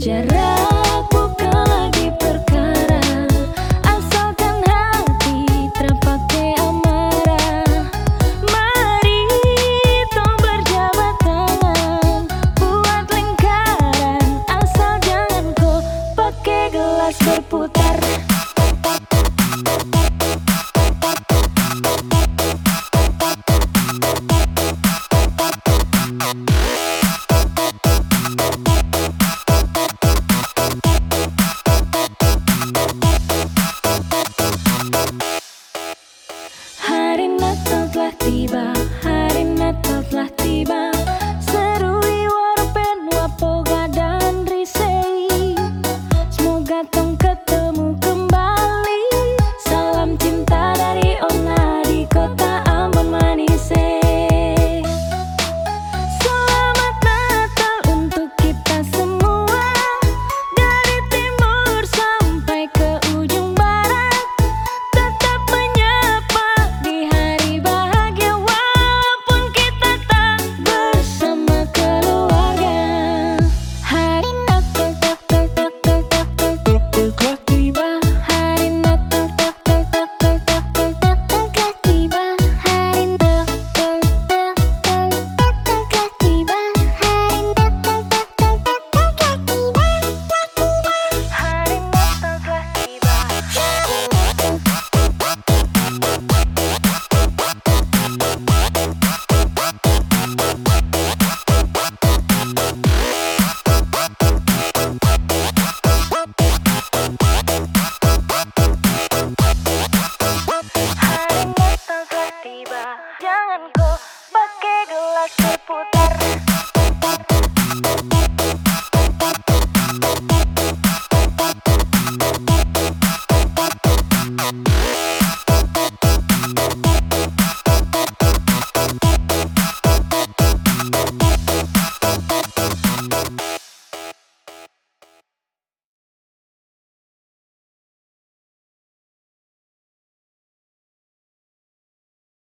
Jarak Bye.